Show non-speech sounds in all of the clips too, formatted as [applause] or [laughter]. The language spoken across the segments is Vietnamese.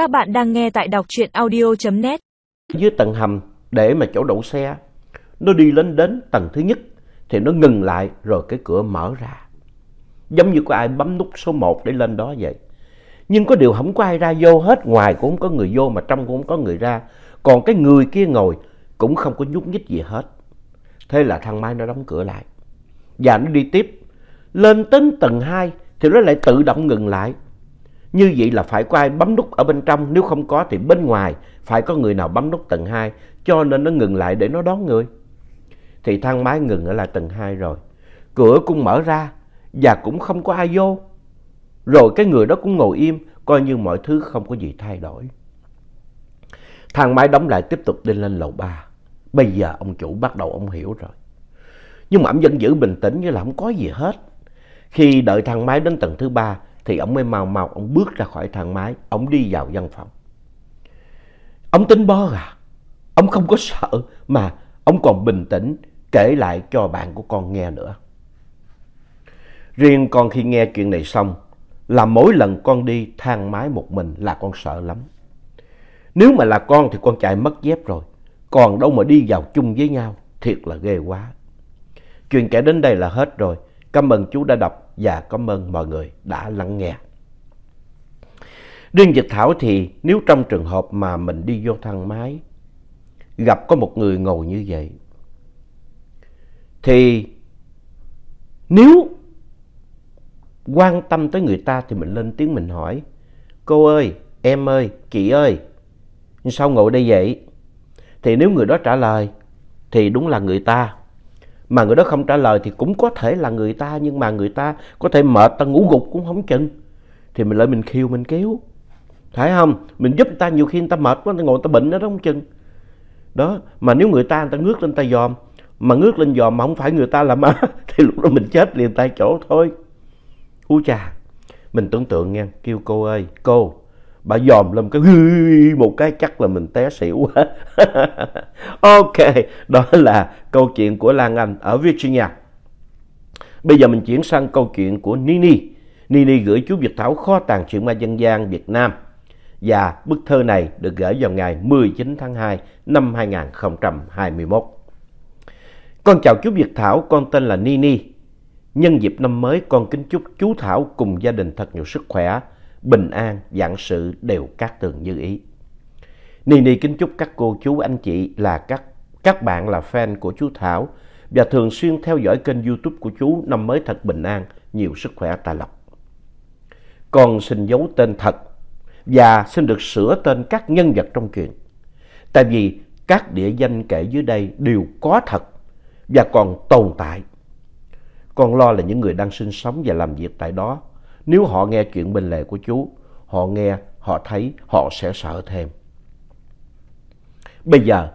Các bạn đang nghe tại đọc truyện audio.net. Dưới tầng hầm để mà chỗ đậu xe, nó đi lên đến tầng thứ nhất thì nó ngừng lại rồi cái cửa mở ra. Giống như có ai bấm nút số 1 để lên đó vậy. Nhưng có điều không có ai ra vô hết, ngoài cũng không có người vô mà trong cũng không có người ra. Còn cái người kia ngồi cũng không có nhúc nhích gì hết. Thế là thang máy nó đóng cửa lại. Và nó đi tiếp. Lên đến tầng 2 thì nó lại tự động ngừng lại. Như vậy là phải có ai bấm nút ở bên trong, nếu không có thì bên ngoài phải có người nào bấm nút tầng 2, cho nên nó ngừng lại để nó đón người. Thì thang máy ngừng ở lại tầng 2 rồi, cửa cũng mở ra và cũng không có ai vô. Rồi cái người đó cũng ngồi im, coi như mọi thứ không có gì thay đổi. Thang máy đóng lại tiếp tục đi lên lầu 3. Bây giờ ông chủ bắt đầu ông hiểu rồi. Nhưng mà ông vẫn giữ bình tĩnh như là không có gì hết. Khi đợi thang máy đến tầng thứ ba thì ông mới mau mau ông bước ra khỏi thang máy, ông đi vào văn phòng. Ông tính bo à? Ông không có sợ mà ông còn bình tĩnh kể lại cho bạn của con nghe nữa. Riêng con khi nghe chuyện này xong là mỗi lần con đi thang máy một mình là con sợ lắm. Nếu mà là con thì con chạy mất dép rồi, còn đâu mà đi vào chung với nhau, thiệt là ghê quá. Chuyện kể đến đây là hết rồi. Cảm ơn chú đã đọc và cảm ơn mọi người đã lắng nghe. Riêng Dịch Thảo thì nếu trong trường hợp mà mình đi vô thang máy, gặp có một người ngồi như vậy, thì nếu quan tâm tới người ta thì mình lên tiếng mình hỏi, cô ơi, em ơi, chị ơi, sao ngồi đây vậy? Thì nếu người đó trả lời thì đúng là người ta mà người đó không trả lời thì cũng có thể là người ta, nhưng mà người ta có thể mệt, ta ngủ gục cũng không chừng. Thì mình lại mình khiêu, mình kéo phải không? Mình giúp người ta, nhiều khi người ta mệt quá người ta ngồi người ta bệnh đó không chừng? Đó, mà nếu người ta người ta ngước lên tay dòm. Mà ngước lên dòm mà không phải người ta làm á [laughs] thì lúc đó mình chết liền tay chỗ thôi. U chà. Mình tưởng tượng nha, kêu cô ơi, cô bà dòm lên cái một cái chắc là mình té xỉu quá. [laughs] Ok, đó là câu chuyện của Lan Anh ở Virginia. Bây giờ mình chuyển sang câu chuyện của Nini. Nini gửi chú Việt Thảo kho tàng truyện ma dân gian Việt Nam. Và bức thơ này được gửi vào ngày 19 tháng 2 năm 2021 con chào chú Việt Thảo, con tên là Nini. Nhân dịp năm mới, con kính chúc chú Thảo cùng gia đình thật nhiều sức khỏe bình an, vạn sự đều cát tường như ý. Nini kính chúc các cô chú anh chị là các các bạn là fan của chú Thảo và thường xuyên theo dõi kênh youtube của chú năm mới thật bình an, nhiều sức khỏe tài lộc. Con xin giấu tên thật và xin được sửa tên các nhân vật trong chuyện. Tại vì các địa danh kể dưới đây đều có thật và còn tồn tại. Con lo là những người đang sinh sống và làm việc tại đó nếu họ nghe chuyện bên lề của chú, họ nghe, họ thấy, họ sẽ sợ thêm. Bây giờ,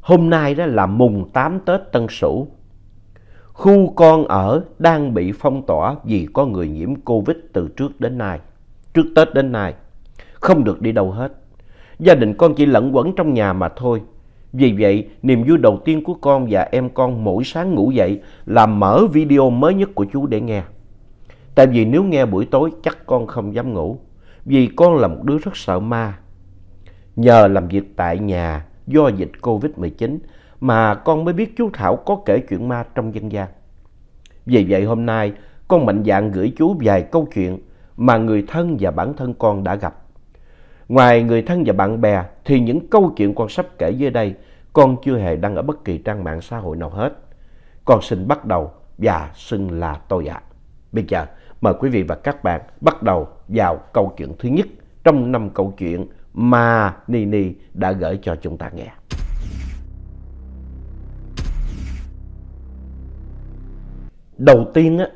hôm nay đó là mùng 8 Tết Tân Sửu. Khu con ở đang bị phong tỏa vì có người nhiễm Covid từ trước đến nay. Trước Tết đến nay, không được đi đâu hết. Gia đình con chỉ lẫn quẩn trong nhà mà thôi. Vì vậy, niềm vui đầu tiên của con và em con mỗi sáng ngủ dậy là mở video mới nhất của chú để nghe. Tại vì nếu nghe buổi tối chắc con không dám ngủ. Vì con là một đứa rất sợ ma. Nhờ làm việc tại nhà do dịch Covid-19 mà con mới biết chú Thảo có kể chuyện ma trong dân gian. Vì vậy hôm nay con mạnh dạn gửi chú vài câu chuyện mà người thân và bản thân con đã gặp. Ngoài người thân và bạn bè thì những câu chuyện con sắp kể dưới đây con chưa hề đăng ở bất kỳ trang mạng xã hội nào hết. Con xin bắt đầu và xưng là tôi ạ. Bây giờ mời quý vị và các bạn bắt đầu vào câu chuyện thứ nhất trong năm câu chuyện mà Nini đã gửi cho chúng ta nghe. Đầu tiên á,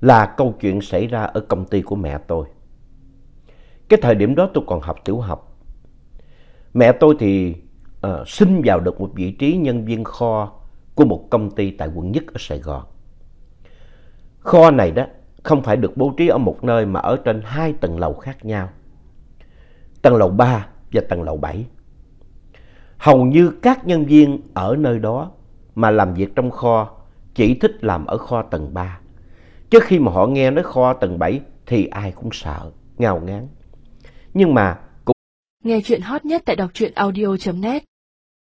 là câu chuyện xảy ra ở công ty của mẹ tôi. Cái thời điểm đó tôi còn học tiểu học. Mẹ tôi thì uh, xin vào được một vị trí nhân viên kho của một công ty tại quận nhất ở Sài Gòn. Kho này đó không phải được bố trí ở một nơi mà ở trên hai tầng lầu khác nhau. Tầng lầu 3 và tầng lầu 7. Hầu như các nhân viên ở nơi đó mà làm việc trong kho chỉ thích làm ở kho tầng 3. Trước khi mà họ nghe nói kho tầng 7 thì ai cũng sợ, ngào ngán. Nhưng mà cũng... Nghe chuyện hot nhất tại đọc truyện audio.net